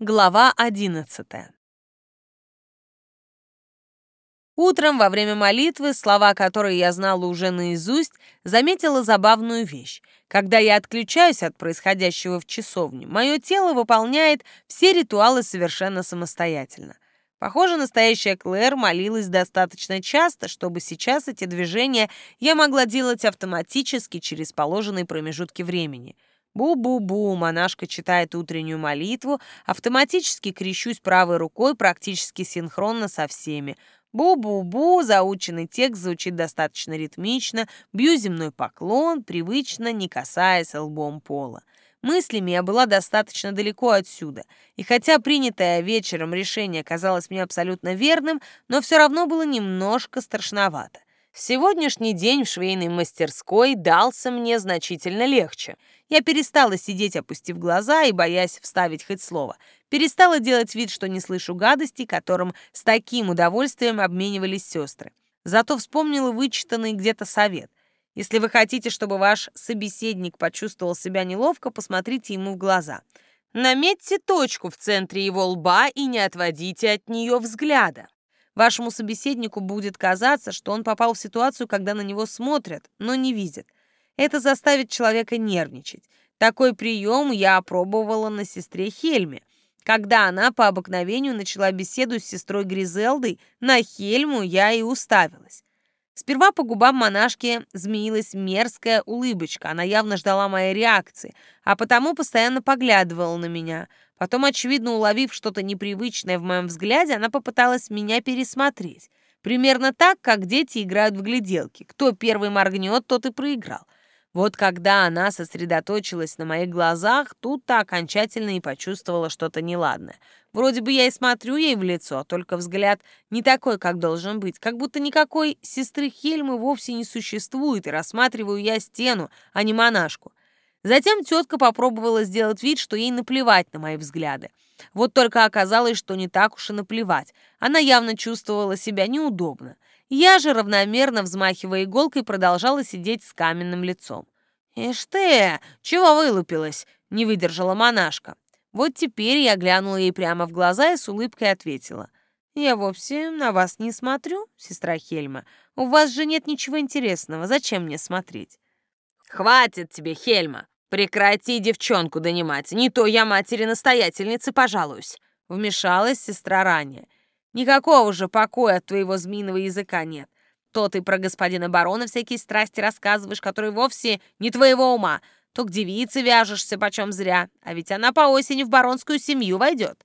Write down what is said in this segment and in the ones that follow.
Глава одиннадцатая. Утром во время молитвы, слова которые я знала уже наизусть, заметила забавную вещь. Когда я отключаюсь от происходящего в часовне, мое тело выполняет все ритуалы совершенно самостоятельно. Похоже, настоящая Клэр молилась достаточно часто, чтобы сейчас эти движения я могла делать автоматически через положенные промежутки времени — Бу-бу-бу, монашка читает утреннюю молитву, автоматически крещусь правой рукой практически синхронно со всеми. Бу-бу-бу, заученный текст звучит достаточно ритмично, бью земной поклон, привычно, не касаясь лбом пола. Мыслями я была достаточно далеко отсюда, и хотя принятое вечером решение казалось мне абсолютно верным, но все равно было немножко страшновато. Сегодняшний день в швейной мастерской дался мне значительно легче. Я перестала сидеть, опустив глаза и боясь вставить хоть слово. Перестала делать вид, что не слышу гадостей, которым с таким удовольствием обменивались сестры. Зато вспомнила вычитанный где-то совет. Если вы хотите, чтобы ваш собеседник почувствовал себя неловко, посмотрите ему в глаза. Наметьте точку в центре его лба и не отводите от нее взгляда. Вашему собеседнику будет казаться, что он попал в ситуацию, когда на него смотрят, но не видят. Это заставит человека нервничать. Такой прием я опробовала на сестре Хельме. Когда она по обыкновению начала беседу с сестрой Гризелдой, на Хельму я и уставилась. Сперва по губам монашки змеилась мерзкая улыбочка. Она явно ждала моей реакции, а потому постоянно поглядывала на меня. Потом, очевидно, уловив что-то непривычное в моем взгляде, она попыталась меня пересмотреть. Примерно так, как дети играют в гляделки. Кто первый моргнет, тот и проиграл. Вот когда она сосредоточилась на моих глазах, тут-то окончательно и почувствовала что-то неладное. Вроде бы я и смотрю ей в лицо, только взгляд не такой, как должен быть, как будто никакой сестры Хельмы вовсе не существует, и рассматриваю я стену, а не монашку. Затем тетка попробовала сделать вид, что ей наплевать на мои взгляды. Вот только оказалось, что не так уж и наплевать. Она явно чувствовала себя неудобно. Я же, равномерно взмахивая иголкой, продолжала сидеть с каменным лицом. «Ишь ты, чего вылупилась?» — не выдержала монашка. Вот теперь я глянула ей прямо в глаза и с улыбкой ответила. «Я вовсе на вас не смотрю, сестра Хельма. У вас же нет ничего интересного. Зачем мне смотреть?» «Хватит тебе, Хельма! Прекрати девчонку донимать, не то я матери-настоятельницы пожалуюсь!» Вмешалась сестра ранее. Никакого же покоя от твоего змеиного языка нет. То ты про господина барона всякие страсти рассказываешь, которые вовсе не твоего ума, то к девице вяжешься почем зря, а ведь она по осени в баронскую семью войдет.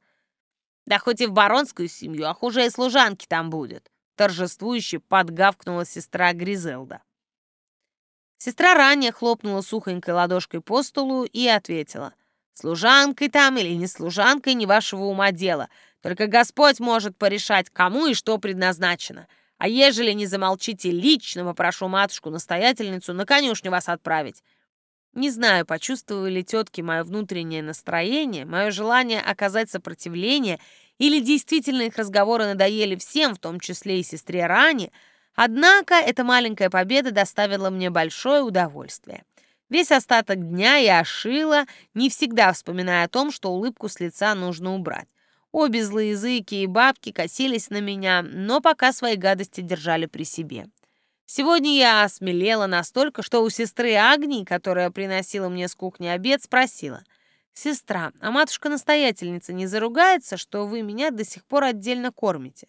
Да хоть и в баронскую семью, а хуже и служанки там будет. Торжествующе подгавкнула сестра Гризелда. Сестра ранее хлопнула сухонькой ладошкой по столу и ответила. «Служанкой там или не служанкой, не вашего ума дело. Только Господь может порешать, кому и что предназначено. А ежели не замолчите лично, попрошу матушку-настоятельницу на конюшню вас отправить. Не знаю, почувствовали тетки мое внутреннее настроение, мое желание оказать сопротивление, или действительно их разговоры надоели всем, в том числе и сестре Ране, однако эта маленькая победа доставила мне большое удовольствие. Весь остаток дня я ошила, не всегда вспоминая о том, что улыбку с лица нужно убрать. Обе злоязыки и бабки косились на меня, но пока свои гадости держали при себе. Сегодня я осмелела настолько, что у сестры Агнии, которая приносила мне с кухни обед, спросила. «Сестра, а матушка-настоятельница не заругается, что вы меня до сих пор отдельно кормите?»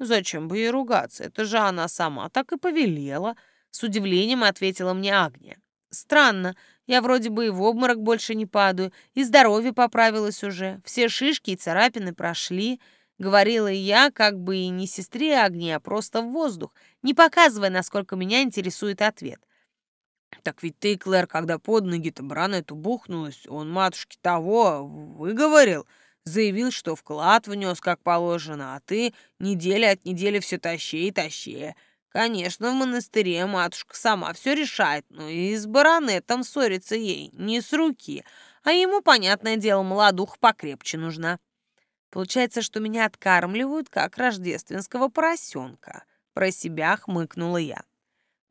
«Зачем бы ей ругаться? Это же она сама так и повелела», — с удивлением ответила мне Агния. «Странно, я вроде бы и в обморок больше не падаю, и здоровье поправилось уже. Все шишки и царапины прошли. Говорила я, как бы и не сестре Агни, а просто в воздух, не показывая, насколько меня интересует ответ. «Так ведь ты, Клэр, когда под ноги-то Бранету бухнулась, он матушке того выговорил, заявил, что вклад внес как положено, а ты неделя от недели все тащи и тащи. Конечно, в монастыре матушка сама все решает, но и с баронетом ссориться ей не с руки, а ему, понятное дело, молодух покрепче нужна. Получается, что меня откармливают, как рождественского поросенка. Про себя хмыкнула я.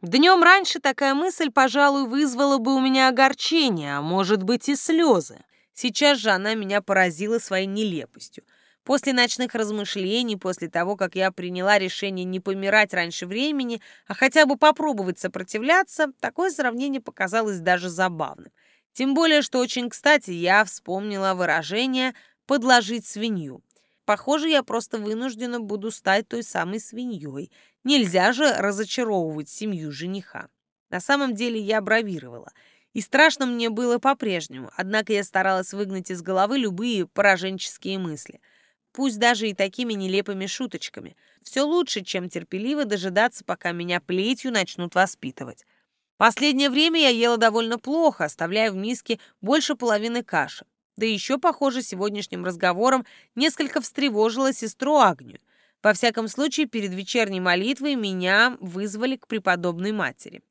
Днем раньше такая мысль, пожалуй, вызвала бы у меня огорчение, а может быть и слезы. Сейчас же она меня поразила своей нелепостью. После ночных размышлений, после того, как я приняла решение не помирать раньше времени, а хотя бы попробовать сопротивляться, такое сравнение показалось даже забавным. Тем более, что очень кстати я вспомнила выражение «подложить свинью». Похоже, я просто вынуждена буду стать той самой свиньей. Нельзя же разочаровывать семью жениха. На самом деле я бравировала. И страшно мне было по-прежнему, однако я старалась выгнать из головы любые пораженческие мысли – пусть даже и такими нелепыми шуточками. Все лучше, чем терпеливо дожидаться, пока меня плетью начнут воспитывать. Последнее время я ела довольно плохо, оставляя в миске больше половины каши. Да еще, похоже, сегодняшним разговором несколько встревожила сестру Агнию. Во всяком случае, перед вечерней молитвой меня вызвали к преподобной матери.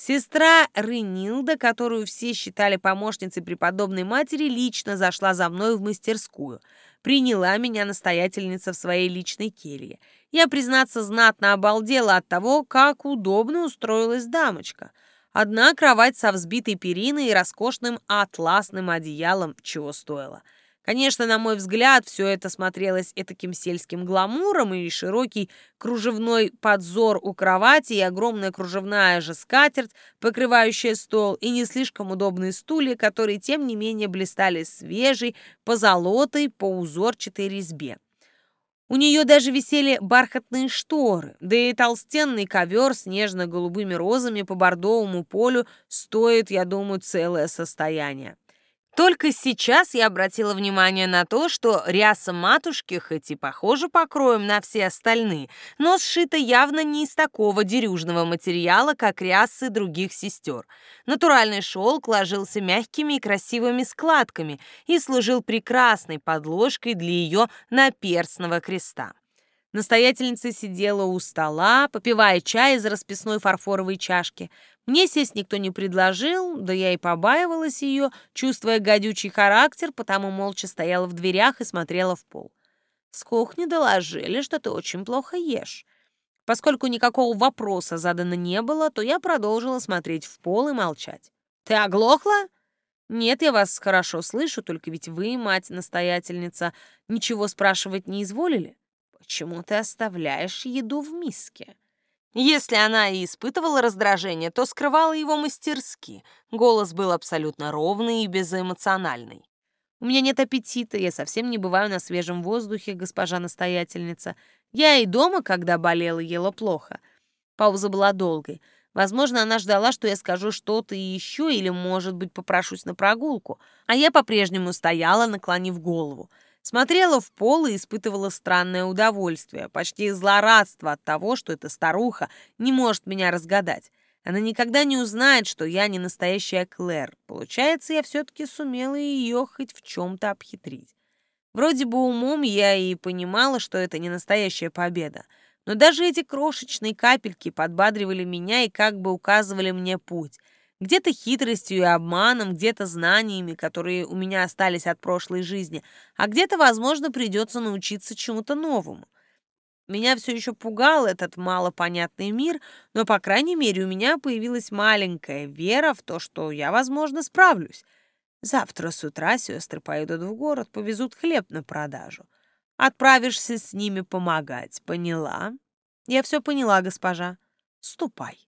Сестра Ренилда, которую все считали помощницей преподобной матери, лично зашла за мной в мастерскую – приняла меня настоятельница в своей личной келье. Я, признаться, знатно обалдела от того, как удобно устроилась дамочка. Одна кровать со взбитой периной и роскошным атласным одеялом чего стоила — Конечно, на мой взгляд, все это смотрелось этаким сельским гламуром, и широкий кружевной подзор у кровати, и огромная кружевная же скатерть, покрывающая стол, и не слишком удобные стулья, которые, тем не менее, блистали свежей, позолотой, по узорчатой резьбе. У нее даже висели бархатные шторы, да и толстенный ковер с нежно-голубыми розами по бордовому полю стоит, я думаю, целое состояние. Только сейчас я обратила внимание на то, что ряса матушки хоть и похожа покроем на все остальные, но сшита явно не из такого дерюжного материала, как рясы других сестер. Натуральный шелк ложился мягкими и красивыми складками и служил прекрасной подложкой для ее наперстного креста. Настоятельница сидела у стола, попивая чай из расписной фарфоровой чашки. Мне сесть никто не предложил, да я и побаивалась ее, чувствуя гадючий характер, потому молча стояла в дверях и смотрела в пол. С кухни доложили, что ты очень плохо ешь. Поскольку никакого вопроса задано не было, то я продолжила смотреть в пол и молчать. «Ты оглохла?» «Нет, я вас хорошо слышу, только ведь вы, мать-настоятельница, ничего спрашивать не изволили. Почему ты оставляешь еду в миске?» Если она и испытывала раздражение, то скрывала его мастерски. Голос был абсолютно ровный и безэмоциональный. «У меня нет аппетита, я совсем не бываю на свежем воздухе, госпожа настоятельница. Я и дома, когда болела, ела плохо». Пауза была долгой. Возможно, она ждала, что я скажу что-то еще или, может быть, попрошусь на прогулку. А я по-прежнему стояла, наклонив голову. Смотрела в пол и испытывала странное удовольствие, почти злорадство от того, что эта старуха не может меня разгадать. Она никогда не узнает, что я не настоящая Клэр. Получается, я все-таки сумела ее хоть в чем-то обхитрить. Вроде бы умом я и понимала, что это не настоящая победа. Но даже эти крошечные капельки подбадривали меня и как бы указывали мне путь — где-то хитростью и обманом, где-то знаниями, которые у меня остались от прошлой жизни, а где-то, возможно, придется научиться чему-то новому. Меня все еще пугал этот малопонятный мир, но, по крайней мере, у меня появилась маленькая вера в то, что я, возможно, справлюсь. Завтра с утра сестры пойдут в город, повезут хлеб на продажу. Отправишься с ними помогать, поняла? Я все поняла, госпожа. Ступай.